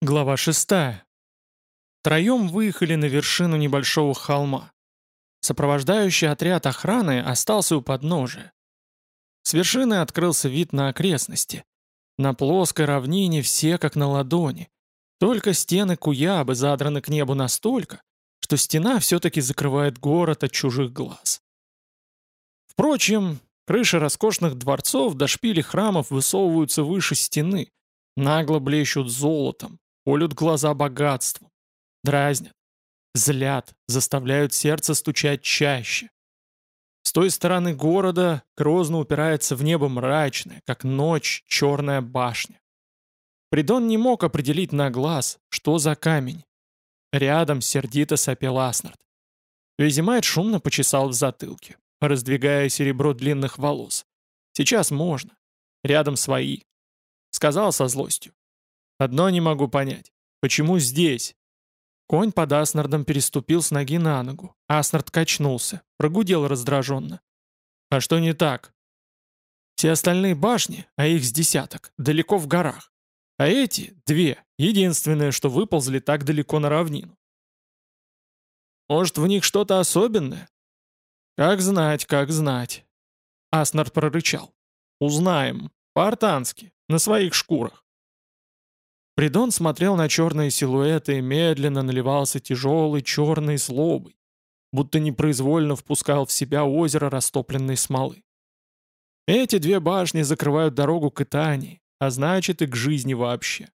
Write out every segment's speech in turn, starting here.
Глава 6. Троем выехали на вершину небольшого холма. Сопровождающий отряд охраны остался у подножия. С вершины открылся вид на окрестности. На плоской равнине все как на ладони. Только стены Куябы задраны к небу настолько, что стена все-таки закрывает город от чужих глаз. Впрочем, крыши роскошных дворцов до шпили храмов высовываются выше стены, нагло блещут золотом, колют глаза богатством, дразнят, злят, заставляют сердце стучать чаще. С той стороны города грозно упирается в небо мрачная, как ночь, черная башня. Придон не мог определить на глаз, что за камень. Рядом сердито сопел Аснард. Везимайт шумно почесал в затылке, раздвигая серебро длинных волос. Сейчас можно. Рядом свои. Сказал со злостью. Одно не могу понять. Почему здесь? Конь под Аснардом переступил с ноги на ногу. Аснард качнулся, прогудел раздраженно. А что не так? Все остальные башни, а их с десяток, далеко в горах. А эти, две, единственное, что выползли так далеко на равнину. Может, в них что-то особенное? Как знать, как знать. Аснард прорычал. Узнаем. По-артански, на своих шкурах. Придон смотрел на черные силуэты и медленно наливался тяжелой черной злобой, будто непроизвольно впускал в себя озеро растопленной смолы. Эти две башни закрывают дорогу к Итании, а значит и к жизни вообще.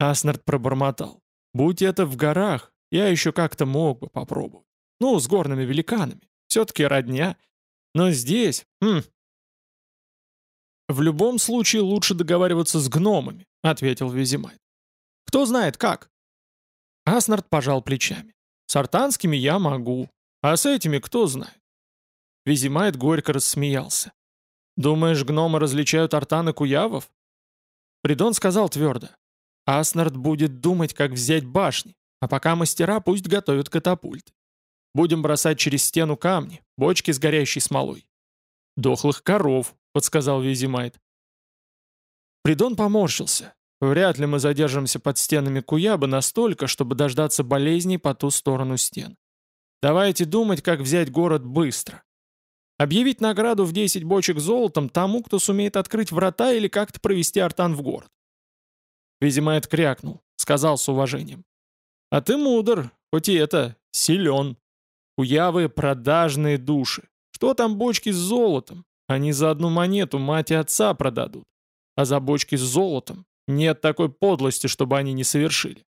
Аснард пробормотал. «Будь это в горах, я еще как-то мог бы попробовать. Ну, с горными великанами. Все-таки родня. Но здесь... Хм, «В любом случае лучше договариваться с гномами», — ответил Визимайт. «Кто знает как?» Аснард пожал плечами. «С артанскими я могу, а с этими кто знает?» Визимайт горько рассмеялся. «Думаешь, гномы различают артан и куявов?» Придон сказал твердо. «Аснард будет думать, как взять башни, а пока мастера пусть готовят катапульты. Будем бросать через стену камни, бочки с горящей смолой. Дохлых коров, — подсказал Визимайт. Придон поморщился. Вряд ли мы задержимся под стенами Куябы настолько, чтобы дождаться болезней по ту сторону стен. Давайте думать, как взять город быстро. Объявить награду в 10 бочек золотом тому, кто сумеет открыть врата или как-то провести артан в город. Визимайт крякнул, сказал с уважением. «А ты мудр, хоть и это, силен. Куявы — продажные души. Что там бочки с золотом? Они за одну монету мать и отца продадут. А за бочки с золотом нет такой подлости, чтобы они не совершили.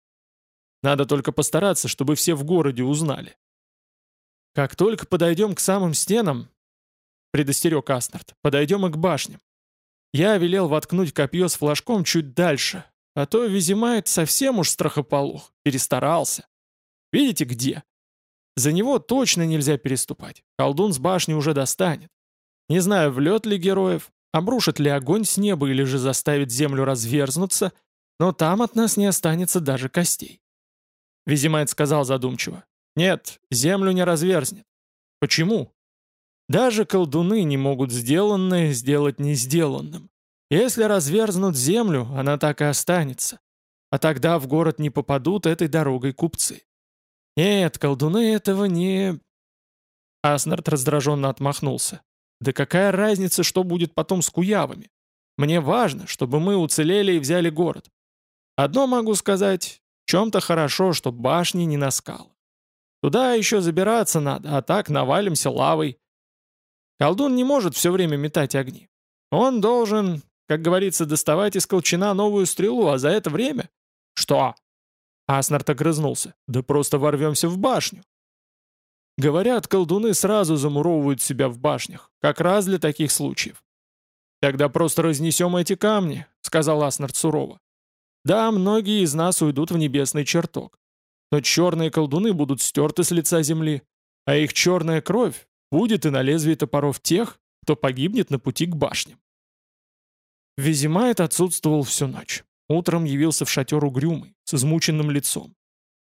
Надо только постараться, чтобы все в городе узнали. Как только подойдем к самым стенам, предостерег Астнард, подойдем и к башням. Я велел воткнуть копье с флажком чуть дальше, а то Визимайт совсем уж страхополох, перестарался. Видите где? За него точно нельзя переступать, колдун с башни уже достанет. Не знаю, влет ли героев, обрушит ли огонь с неба или же заставит землю разверзнуться, но там от нас не останется даже костей. Визимайт сказал задумчиво. Нет, землю не разверзнет. Почему? Даже колдуны не могут сделанное сделать не сделанным. Если разверзнут землю, она так и останется. А тогда в город не попадут этой дорогой купцы. Нет, колдуны этого не... Аснард раздраженно отмахнулся. Да какая разница, что будет потом с куявами? Мне важно, чтобы мы уцелели и взяли город. Одно могу сказать, в чем-то хорошо, что башни не на скалах. Туда еще забираться надо, а так навалимся лавой. Колдун не может все время метать огни. Он должен, как говорится, доставать из колчана новую стрелу, а за это время... Что? Аснард огрызнулся. Да просто ворвемся в башню. Говорят, колдуны сразу замуровывают себя в башнях, как раз для таких случаев. «Тогда просто разнесем эти камни», — сказал Аснард сурово. «Да, многие из нас уйдут в небесный чертог. Но черные колдуны будут стерты с лица земли, а их черная кровь будет и на лезвии топоров тех, кто погибнет на пути к башням». Визимайт отсутствовал всю ночь. Утром явился в шатер угрюмый, с измученным лицом.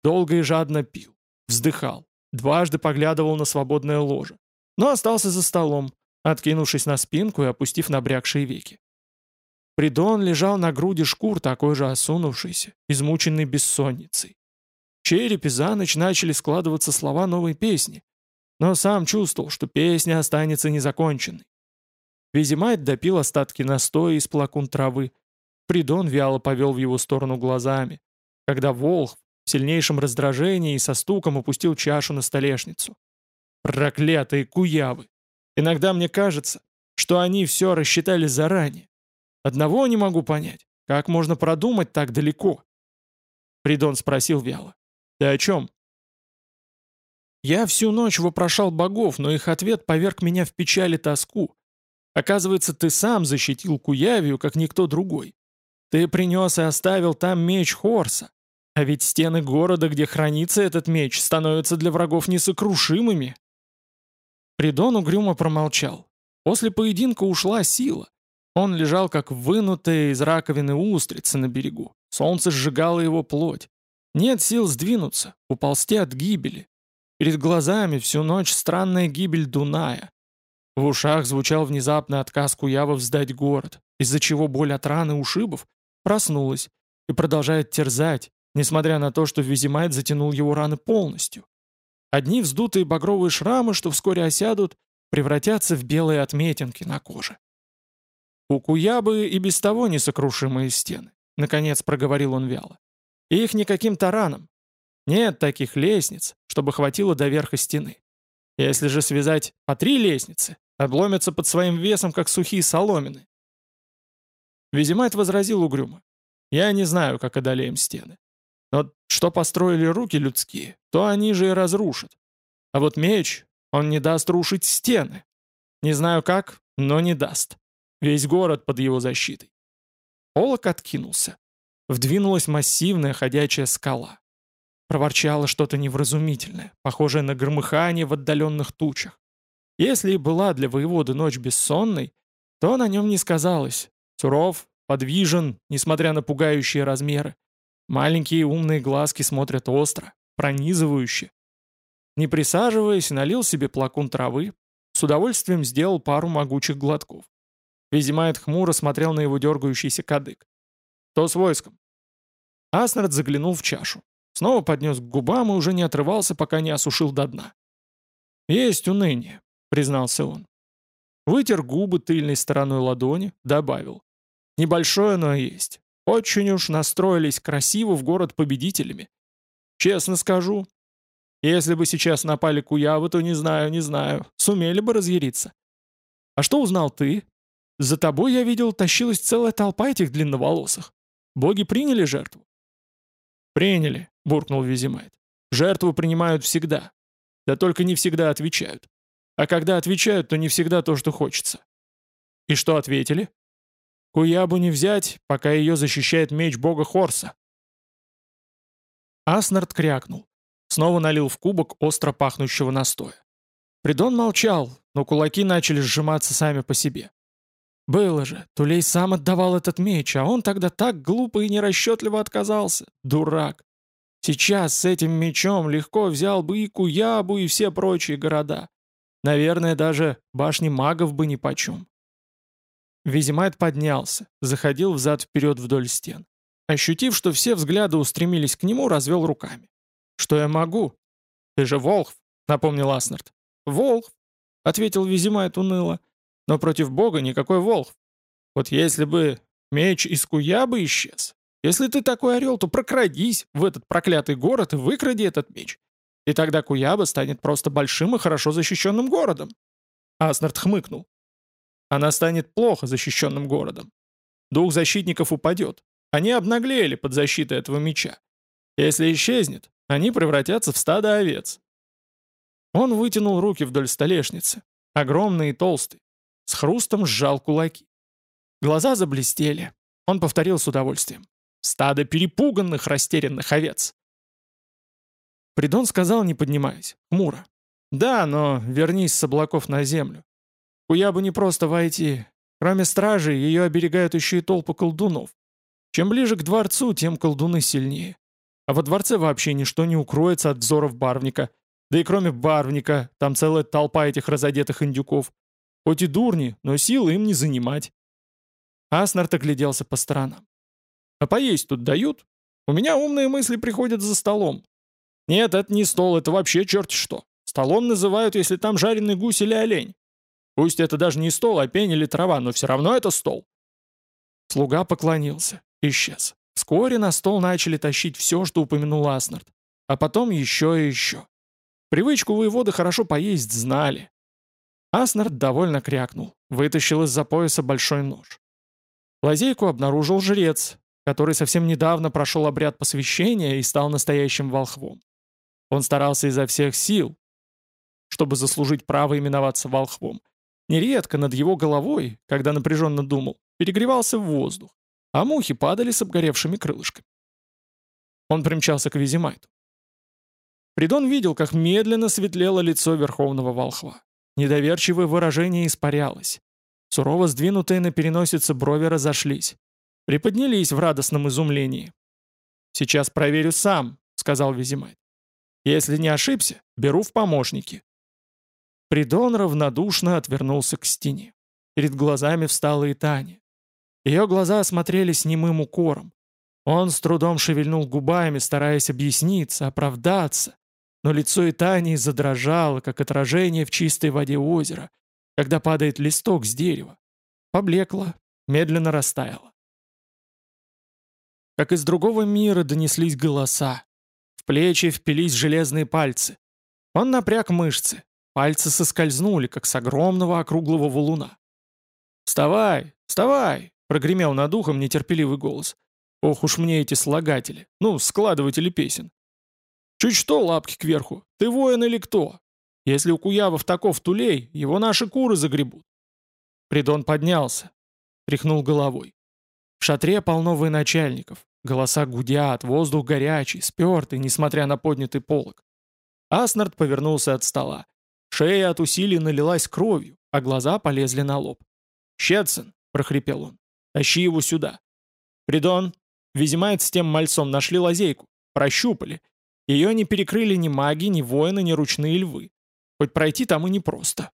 Долго и жадно пил, вздыхал, дважды поглядывал на свободное ложе, но остался за столом, откинувшись на спинку и опустив набрякшие веки. Придон лежал на груди шкур, такой же осунувшийся, измученный бессонницей. В черепе за ночь начали складываться слова новой песни, но сам чувствовал, что песня останется незаконченной. Визимайт допил остатки настоя из плакун травы. Придон вяло повел в его сторону глазами, когда Волх в сильнейшем раздражении и со стуком опустил чашу на столешницу. Проклятые куявы! Иногда мне кажется, что они все рассчитали заранее. Одного не могу понять. Как можно продумать так далеко? Придон спросил вяло. Ты о чем? Я всю ночь вопрошал богов, но их ответ поверг меня в печаль и тоску. Оказывается, ты сам защитил Куявию, как никто другой. Ты принес и оставил там меч Хорса. А ведь стены города, где хранится этот меч, становятся для врагов несокрушимыми. Придон угрюмо промолчал. После поединка ушла сила. Он лежал, как вынутая из раковины устрица на берегу. Солнце сжигало его плоть. Нет сил сдвинуться, уползти от гибели. Перед глазами всю ночь странная гибель Дуная. В ушах звучал внезапный отказ Куявов сдать город, из-за чего боль от раны ушибов проснулась и продолжает терзать, несмотря на то, что Визимайт затянул его раны полностью. Одни вздутые багровые шрамы, что вскоре осядут, превратятся в белые отметинки на коже. «У Куябы и без того несокрушимые стены», — наконец проговорил он вяло. «И их никаким тараном. Нет таких лестниц, чтобы хватило до верха стены. Если же связать по три лестницы, обломятся под своим весом, как сухие соломины». Визимайт возразил угрюмо. «Я не знаю, как одолеем стены. Но что построили руки людские, то они же и разрушат. А вот меч, он не даст рушить стены. Не знаю как, но не даст. Весь город под его защитой. Олок откинулся. Вдвинулась массивная ходячая скала. Проворчало что-то невразумительное, похожее на громыхание в отдаленных тучах. Если и была для воеводы ночь бессонной, то на нем не сказалось. Суров, подвижен, несмотря на пугающие размеры. Маленькие умные глазки смотрят остро, пронизывающе. Не присаживаясь, налил себе плакун травы, с удовольствием сделал пару могучих глотков. Визимайт хмуро смотрел на его дергающийся кадык. «То с войском». Аснард заглянул в чашу. Снова поднес к губам и уже не отрывался, пока не осушил до дна. «Есть уныние», — признался он. Вытер губы тыльной стороной ладони, добавил. «Небольшое, но есть. Очень уж настроились красиво в город победителями. Честно скажу, если бы сейчас напали куявы, то не знаю, не знаю, сумели бы разъяриться. А что узнал ты? За тобой, я видел, тащилась целая толпа этих длинноволосых. Боги приняли жертву?» «Приняли», — буркнул Визимайт. «Жертву принимают всегда. Да только не всегда отвечают. А когда отвечают, то не всегда то, что хочется». «И что ответили?» «Куябу не взять, пока ее защищает меч бога Хорса». Аснард крякнул. Снова налил в кубок остро пахнущего настоя. Придон молчал, но кулаки начали сжиматься сами по себе. Было же, Тулей сам отдавал этот меч, а он тогда так глупо и нерасчетливо отказался. Дурак. Сейчас с этим мечом легко взял бы и Куябу, и все прочие города. Наверное, даже башни магов бы ни почем. Визимайт поднялся, заходил взад-вперед вдоль стен. Ощутив, что все взгляды устремились к нему, развел руками. «Что я могу?» «Ты же Волхв», — напомнил Аснард. «Волхв», — ответил Визимайт уныло. Но против бога никакой волх. Вот если бы меч из Куябы исчез, если ты такой орел, то прокрадись в этот проклятый город и выкради этот меч. И тогда Куяба станет просто большим и хорошо защищенным городом. Аснард хмыкнул. Она станет плохо защищенным городом. Дух защитников упадет. Они обнаглели под защитой этого меча. Если исчезнет, они превратятся в стадо овец. Он вытянул руки вдоль столешницы, огромный и толстый, с хрустом сжал кулаки. Глаза заблестели. Он повторил с удовольствием. «Стадо перепуганных, растерянных овец!» Придон сказал, не поднимаясь, хмуро. «Да, но вернись с облаков на землю. Куябу не просто войти. Кроме стражи, ее оберегают еще и толпы колдунов. Чем ближе к дворцу, тем колдуны сильнее. А во дворце вообще ничто не укроется от взоров барвника. Да и кроме барвника, там целая толпа этих разодетых индюков. Хоть и дурни, но силы им не занимать. Аснард огляделся по сторонам. «А поесть тут дают? У меня умные мысли приходят за столом. Нет, это не стол, это вообще черти что. Столом называют, если там жареный гусь или олень. Пусть это даже не стол, а пень или трава, но все равно это стол». Слуга поклонился, исчез. Вскоре на стол начали тащить все, что упомянул Аснард. А потом еще и еще. Привычку воеводы хорошо поесть знали. Аснард довольно крякнул, вытащил из-за пояса большой нож. Лазейку обнаружил жрец, который совсем недавно прошел обряд посвящения и стал настоящим волхвом. Он старался изо всех сил, чтобы заслужить право именоваться волхвом. Нередко над его головой, когда напряженно думал, перегревался воздух, а мухи падали с обгоревшими крылышками. Он примчался к Визимайту. Придон видел, как медленно светлело лицо верховного волхва. Недоверчивое выражение испарялось. Сурово сдвинутые на переносице брови разошлись. Приподнялись в радостном изумлении. «Сейчас проверю сам», — сказал Визимайт. «Если не ошибся, беру в помощники». Придон равнодушно отвернулся к стене. Перед глазами встала и Таня. Ее глаза осмотрелись немым укором. Он с трудом шевельнул губами, стараясь объясниться, оправдаться. Но лицо Итании задрожало, как отражение в чистой воде озера, когда падает листок с дерева. Поблекло, медленно растаяло. Как из другого мира донеслись голоса. В плечи впились железные пальцы. Он напряг мышцы. Пальцы соскользнули, как с огромного округлого валуна. «Вставай! Вставай!» — прогремел над ухом нетерпеливый голос. «Ох уж мне эти слагатели! Ну, складыватели песен! Чуть что, лапки кверху! Ты воин или кто? Если у Куявов таков тулей, его наши куры загребут!» Придон поднялся, тряхнул головой. В шатре полно военачальников. Голоса гудят, воздух горячий, спертый, несмотря на поднятый полог. Аснард повернулся от стола. Шея от усилий налилась кровью, а глаза полезли на лоб. «Щетсон!» — прохрипел он. Тащи его сюда. Придон, Визимает с тем мальцом нашли лазейку. Прощупали. Ее не перекрыли ни маги, ни воины, ни ручные львы. Хоть пройти там и непросто.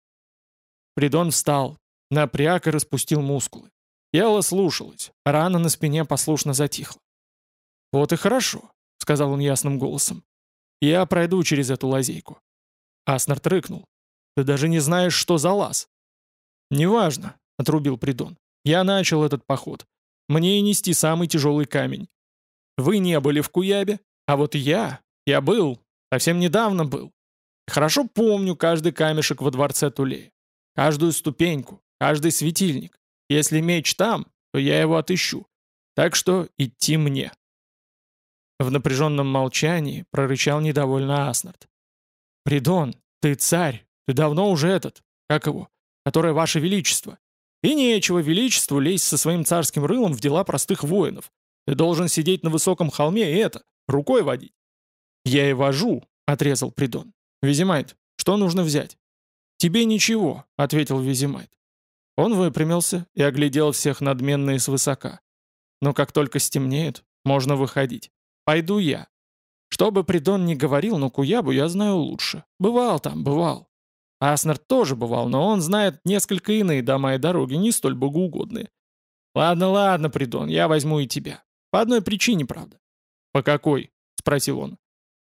Придон встал, напряг и распустил мускулы. Тело слушалось, рана на спине послушно затихла. «Вот и хорошо», — сказал он ясным голосом. «Я пройду через эту лазейку». Аснард рыкнул. «Ты даже не знаешь, что за лаз». «Неважно», — отрубил Придон. Я начал этот поход. Мне и нести самый тяжелый камень. Вы не были в Куябе, а вот я, я был, совсем недавно был. Хорошо помню каждый камешек во дворце Тулея, каждую ступеньку, каждый светильник. Если меч там, то я его отыщу. Так что идти мне. В напряженном молчании прорычал недовольно Аснард. «Придон, ты царь, ты давно уже этот, как его, которое ваше величество. И нечего величеству лезть со своим царским рылом в дела простых воинов. Ты должен сидеть на высоком холме и это, рукой водить. Я и вожу, отрезал Придон. Визимайт, что нужно взять? Тебе ничего, ответил Визимайт. Он выпрямился и оглядел всех надменно и свысока. Но как только стемнеет, можно выходить. Пойду я. Что бы Придон ни говорил, но Куябу я знаю лучше. Бывал там, бывал. Аснард тоже бывал, но он знает несколько иные дома и дороги, не столь богоугодные. Ладно, ладно, Придон, я возьму и тебя. По одной причине, правда. По какой? Спросил он.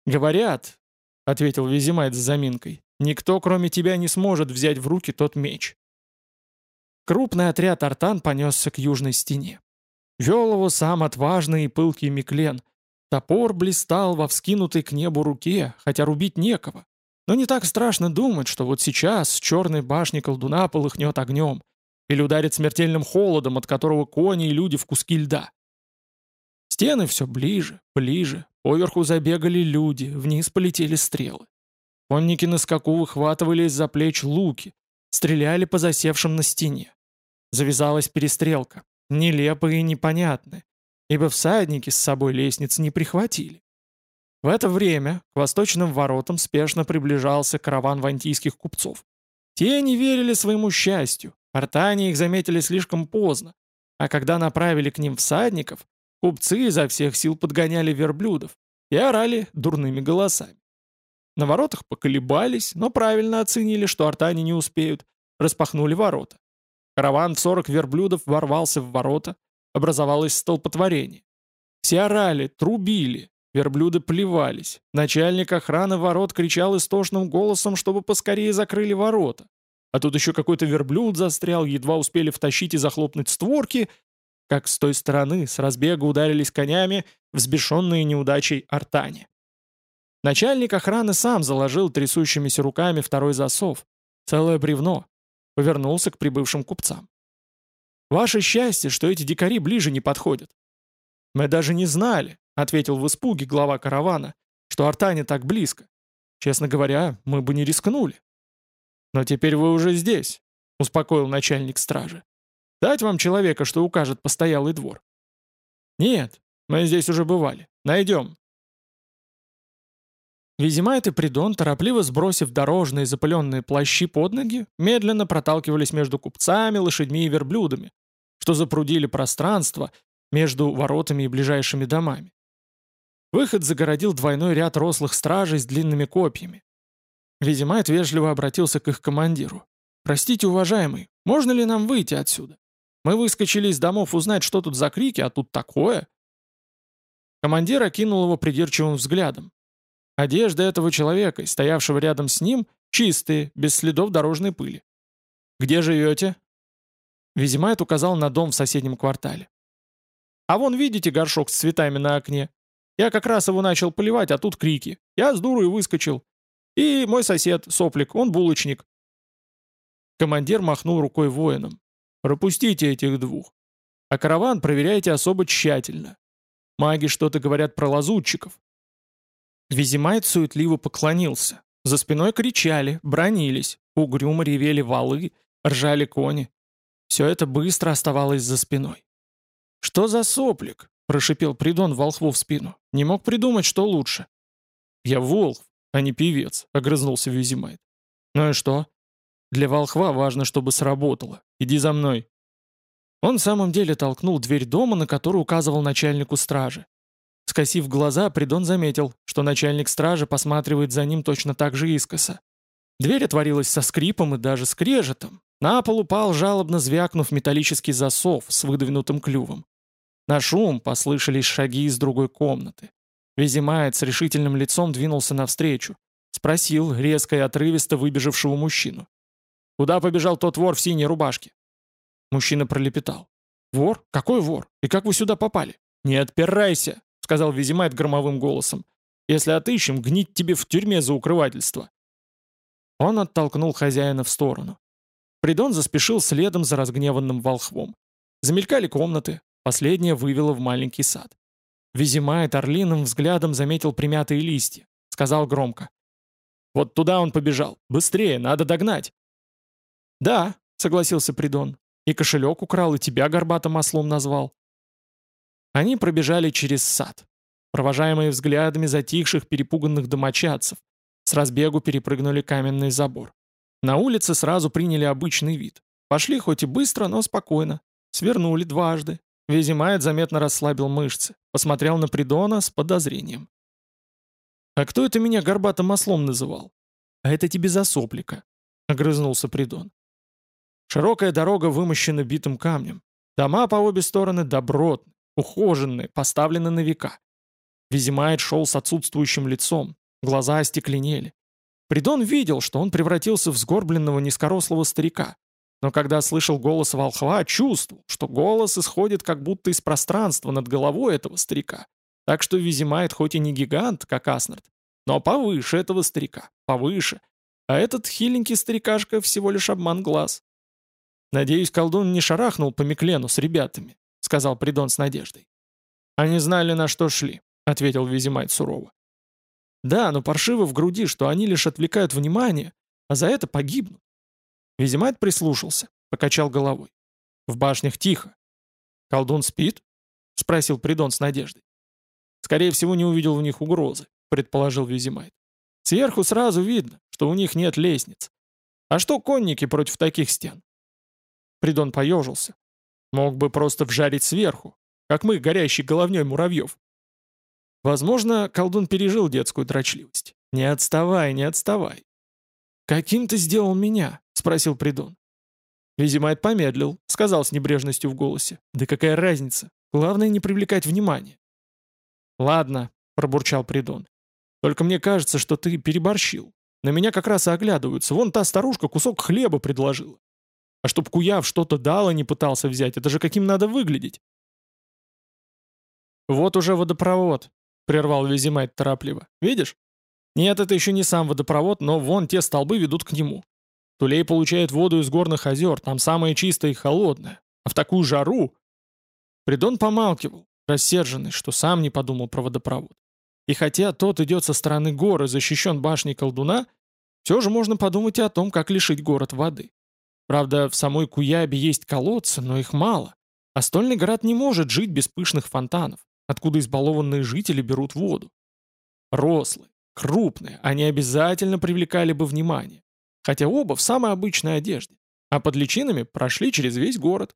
Говорят, ответил Визимайт с заминкой, никто, кроме тебя, не сможет взять в руки тот меч. Крупный отряд артан понесся к южной стене. Вел его сам отважный и пылкий Миклен. Топор блистал во вскинутой к небу руке, хотя рубить некого. Но не так страшно думать, что вот сейчас с черной башни колдуна полыхнет огнем или ударит смертельным холодом, от которого кони и люди в куски льда. Стены все ближе, ближе, поверху забегали люди, вниз полетели стрелы. Конники на скаку выхватывали из-за плеч луки, стреляли по засевшим на стене. Завязалась перестрелка, нелепая и непонятная, ибо всадники с собой лестниц не прихватили. В это время к восточным воротам спешно приближался караван вантийских купцов. Те не верили своему счастью, артане их заметили слишком поздно, а когда направили к ним всадников, купцы изо всех сил подгоняли верблюдов и орали дурными голосами. На воротах поколебались, но правильно оценили, что артане не успеют, распахнули ворота. Караван в 40 верблюдов ворвался в ворота, образовалось столпотворение. Все орали, трубили, верблюды плевались. Начальник охраны ворот кричал истошным голосом, чтобы поскорее закрыли ворота. А тут еще какой-то верблюд застрял, едва успели втащить и захлопнуть створки, как с той стороны с разбега ударились конями, взбешенные неудачей артани. Начальник охраны сам заложил трясущимися руками второй засов, целое бревно, повернулся к прибывшим купцам. «Ваше счастье, что эти дикари ближе не подходят». «Мы даже не знали», — ответил в испуге глава каравана, «что Артане так близко. Честно говоря, мы бы не рискнули». «Но теперь вы уже здесь», — успокоил начальник стражи. «Дать вам человека, что укажет постоялый двор?» «Нет, мы здесь уже бывали. Найдем». Визимайт и Придон, торопливо сбросив дорожные запыленные плащи под ноги, медленно проталкивались между купцами, лошадьми и верблюдами, что запрудили пространство между воротами и ближайшими домами. Выход загородил двойной ряд рослых стражей с длинными копьями. Визимайт вежливо обратился к их командиру. «Простите, уважаемый, можно ли нам выйти отсюда? Мы выскочили из домов узнать, что тут за крики, а тут такое». Командир окинул его придирчивым взглядом. Одежда этого человека, стоявшего рядом с ним, чистые, без следов дорожной пыли. «Где живете?» Визимайт указал на дом в соседнем квартале. «А вон видите горшок с цветами на окне? Я как раз его начал поливать, а тут крики. Я с дурой выскочил. И мой сосед, соплик, он булочник». Командир махнул рукой воинам. «Пропустите этих двух. А караван проверяйте особо тщательно. Маги что-то говорят про лазутчиков. Визимайт суетливо поклонился. За спиной кричали, бронились, угрюмо ревели валы, ржали кони. Все это быстро оставалось за спиной. «Что за соплик?» — прошипел Придон волхву в спину. «Не мог придумать, что лучше». «Я волхв, а не певец», — огрызнулся Визимайт. «Ну и что?» «Для волхва важно, чтобы сработало. Иди за мной». Он в самом деле толкнул дверь дома, на которую указывал начальнику стражи. Скосив глаза, Придон заметил, что начальник стражи посматривает за ним точно так же искоса. Дверь отворилась со скрипом и даже скрежетом. На пол упал, жалобно звякнув металлический засов с выдвинутым клювом. На шум послышались шаги из другой комнаты. Визимает с решительным лицом двинулся навстречу. Спросил резко и отрывисто выбежавшего мужчину. «Куда побежал тот вор в синей рубашке?» Мужчина пролепетал. «Вор? Какой вор? И как вы сюда попали?» «Не отпирайся!» Сказал Визимайт громовым голосом. «Если отыщем, гнить тебе в тюрьме за укрывательство». Он оттолкнул хозяина в сторону. Придон заспешил следом за разгневанным волхвом. Замелькали комнаты, последняя вывела в маленький сад. Визимайт орлиным взглядом заметил примятые листья. Сказал громко. «Вот туда он побежал. Быстрее, надо догнать». «Да», — согласился Придон. «И кошелек украл, и тебя горбатым ослом назвал». Они пробежали через сад, провожаемые взглядами затихших перепуганных домочадцев, с разбегу перепрыгнули каменный забор. На улице сразу приняли обычный вид. Пошли хоть и быстро, но спокойно. Свернули дважды. Везимает заметно расслабил мышцы. Посмотрел на Придона с подозрением. «А кто это меня горбатым ослом называл?» «А это тебе за соплика», — огрызнулся Придон. Широкая дорога вымощена битым камнем. Дома по обе стороны добротны, ухоженные, поставлены на века. Визимайт шел с отсутствующим лицом, глаза остекленели. Придон видел, что он превратился в сгорбленного низкорослого старика. Но когда слышал голос волхва, чувствовал, что голос исходит как будто из пространства над головой этого старика. Так что Визимайт хоть и не гигант, как Аснард, но повыше этого старика, повыше. А этот хиленький старикашка всего лишь обман глаз. Надеюсь, колдун не шарахнул по Миклену с ребятами сказал Придон с надеждой. «Они знали, на что шли», — ответил Визимайт сурово. «Да, но паршиво в груди, что они лишь отвлекают внимание, а за это погибнут». Визимайт прислушался, покачал головой. «В башнях тихо». «Колдун спит?» — спросил Придон с надеждой. «Скорее всего, не увидел в них угрозы», — предположил Визимайт. «Сверху сразу видно, что у них нет лестниц. А что конники против таких стен?» Придон поежился, Мог бы просто вжарить сверху, как мы, горящий головней муравьев. Возможно, колдун пережил детскую дрочливость. «Не отставай, не отставай». «Каким ты сделал меня?» — спросил Придон. Визимайт помедлил, сказал с небрежностью в голосе. «Да какая разница? Главное не привлекать внимания». «Ладно», — пробурчал Придон. «Только мне кажется, что ты переборщил. На меня как раз и оглядываются. Вон та старушка кусок хлеба предложила. А чтоб Куяв что-то дал и не пытался взять, это же каким надо выглядеть?» «Вот уже водопровод», — прервал Визимайт торопливо. «Видишь? Нет, это еще не сам водопровод, но вон те столбы ведут к нему. Тулей получает воду из горных озер, там самое чистое и холодное. А в такую жару... Придон помалкивал, рассерженный, что сам не подумал про водопровод. И хотя тот идет со стороны горы, защищен башней колдуна, все же можно подумать и о том, как лишить город воды. Правда, в самой Куябе есть колодцы, но их мало. А стольный город не может жить без пышных фонтанов, откуда избалованные жители берут воду. Рослые, крупные, они обязательно привлекали бы внимание хотя оба в самой обычной одежде, а под личинами прошли через весь город.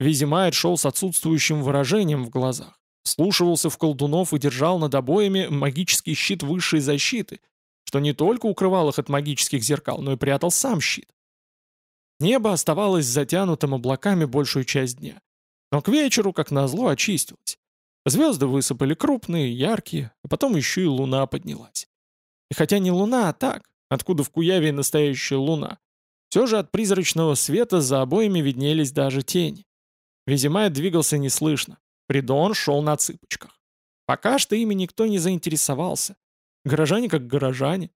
Визимайт шел с отсутствующим выражением в глазах, слушивался в колдунов и держал над обоями магический щит высшей защиты, что не только укрывал их от магических зеркал, но и прятал сам щит. Небо оставалось затянутым облаками большую часть дня, но к вечеру, как назло, очистилось. Звезды высыпали крупные, яркие, а потом еще и луна поднялась. И хотя не луна, а так, откуда в Куяве настоящая луна. Все же от призрачного света за обоями виднелись даже тени. Визимай двигался неслышно. Придон шел на цыпочках. Пока что ими никто не заинтересовался. Горожане как горожане.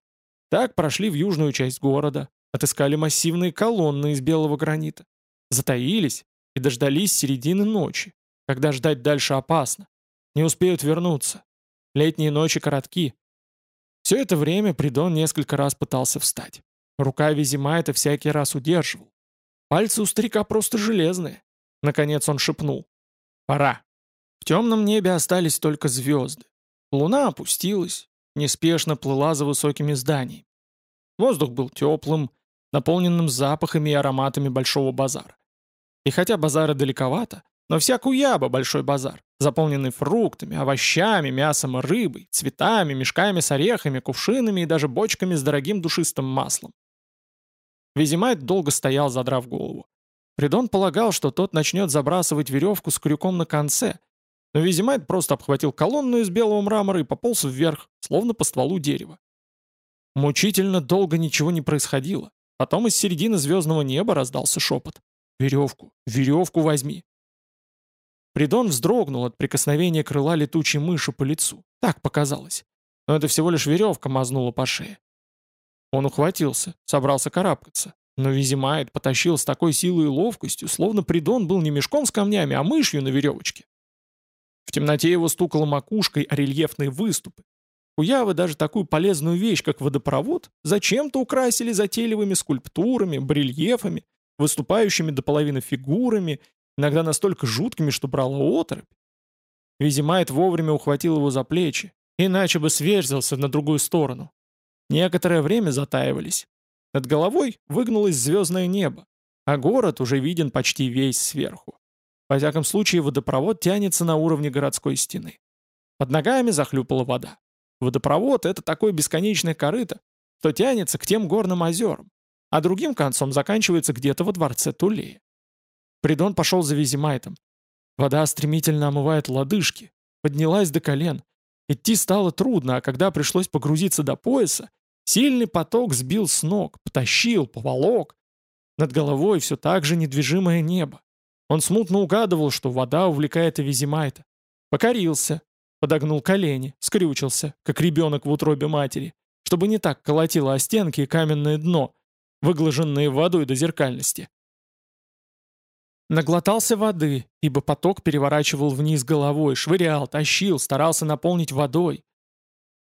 Так прошли в южную часть города, отыскали массивные колонны из белого гранита. Затаились и дождались середины ночи, когда ждать дальше опасно. Не успеют вернуться. Летние ночи коротки, все это время Придон несколько раз пытался встать. Рука Визима это всякий раз удерживал. Пальцы у старика просто железные. Наконец он шепнул. «Пора». В темном небе остались только звезды. Луна опустилась, неспешно плыла за высокими зданиями. Воздух был теплым, наполненным запахами и ароматами большого базара. И хотя базара далековато, но вся Куяба — большой базар, заполненный фруктами, овощами, мясом и рыбой, цветами, мешками с орехами, кувшинами и даже бочками с дорогим душистым маслом. Визимайт долго стоял, задрав голову. Придон полагал, что тот начнет забрасывать веревку с крюком на конце, но Визимайт просто обхватил колонну из белого мрамора и пополз вверх, словно по стволу дерева. Мучительно долго ничего не происходило. Потом из середины звездного неба раздался шепот. «Веревку, веревку возьми, Придон вздрогнул от прикосновения крыла летучей мыши по лицу. Так показалось. Но это всего лишь веревка мазнула по шее. Он ухватился, собрался карабкаться. Но Визимайт потащил с такой силой и ловкостью, словно Придон был не мешком с камнями, а мышью на веревочке. В темноте его стукала макушкой о рельефные выступы. Куявы даже такую полезную вещь, как водопровод, зачем-то украсили затейливыми скульптурами, барельефами, выступающими до половины фигурами иногда настолько жуткими, что брала оторопь. Визимайт вовремя ухватил его за плечи, иначе бы сверзился на другую сторону. Некоторое время затаивались. Над головой выгнулось звездное небо, а город уже виден почти весь сверху. Во всяком случае, водопровод тянется на уровне городской стены. Под ногами захлюпала вода. Водопровод — это такое бесконечное корыто, что тянется к тем горным озерам, а другим концом заканчивается где-то во дворце Тулея. Придон пошел за Визимайтом. Вода стремительно омывает лодыжки, поднялась до колен. Идти стало трудно, а когда пришлось погрузиться до пояса, сильный поток сбил с ног, потащил, поволок. Над головой все так же недвижимое небо. Он смутно угадывал, что вода увлекает и Визимайта. Покорился, подогнул колени, скрючился, как ребенок в утробе матери, чтобы не так колотило о стенки и каменное дно, выглаженные водой до зеркальности. Наглотался воды, ибо поток переворачивал вниз головой, швырял, тащил, старался наполнить водой.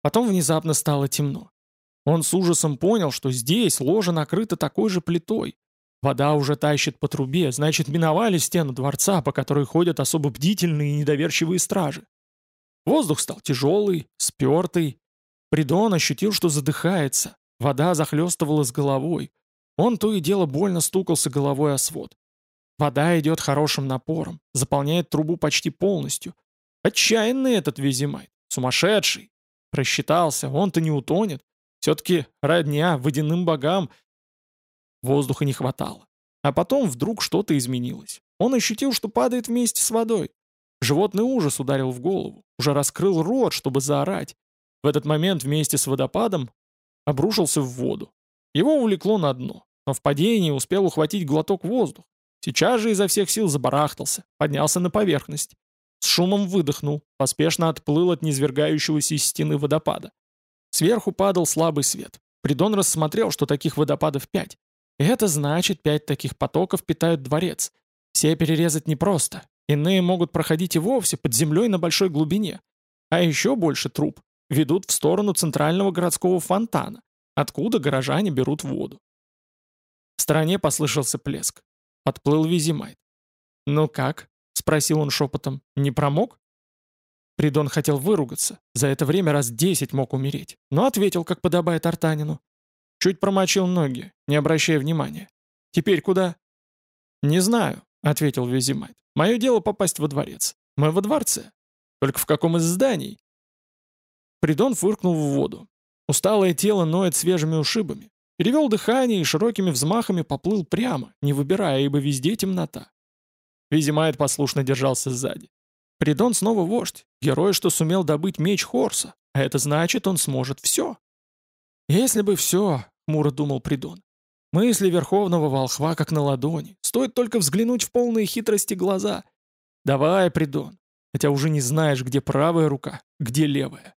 Потом внезапно стало темно. Он с ужасом понял, что здесь ложе накрыто такой же плитой. Вода уже тащит по трубе, значит, миновали стену дворца, по которой ходят особо бдительные и недоверчивые стражи. Воздух стал тяжелый, спертый. Придон ощутил, что задыхается. Вода захлестывала с головой. Он то и дело больно стукался головой о свод. Вода идет хорошим напором, заполняет трубу почти полностью. Отчаянный этот Визимайт, сумасшедший. Просчитался, он-то не утонет. Все-таки родня водяным богам. Воздуха не хватало. А потом вдруг что-то изменилось. Он ощутил, что падает вместе с водой. Животный ужас ударил в голову, уже раскрыл рот, чтобы заорать. В этот момент вместе с водопадом обрушился в воду. Его увлекло на дно, но в падении успел ухватить глоток воздуха. Сейчас же изо всех сил забарахтался, поднялся на поверхность. С шумом выдохнул, поспешно отплыл от низвергающегося из стены водопада. Сверху падал слабый свет. Придон рассмотрел, что таких водопадов пять. И это значит, пять таких потоков питают дворец. Все перерезать непросто. Иные могут проходить и вовсе под землей на большой глубине. А еще больше труб ведут в сторону центрального городского фонтана, откуда горожане берут воду. В стороне послышался плеск. Отплыл Визимайт. «Ну как?» — спросил он шепотом. «Не промок?» Придон хотел выругаться. За это время раз десять мог умереть. Но ответил, как подобает артанину. Чуть промочил ноги, не обращая внимания. «Теперь куда?» «Не знаю», — ответил Визимайт. «Мое дело попасть во дворец. Мы во дворце. Только в каком из зданий?» Придон фыркнул в воду. Усталое тело ноет свежими ушибами. Перевел дыхание и широкими взмахами поплыл прямо, не выбирая, ибо везде темнота. Визимайт послушно держался сзади. Придон снова вождь, герой, что сумел добыть меч Хорса, а это значит, он сможет все. Если бы все, хмуро думал Придон. Мысли верховного волхва как на ладони, стоит только взглянуть в полные хитрости глаза. Давай, Придон, хотя уже не знаешь, где правая рука, где левая.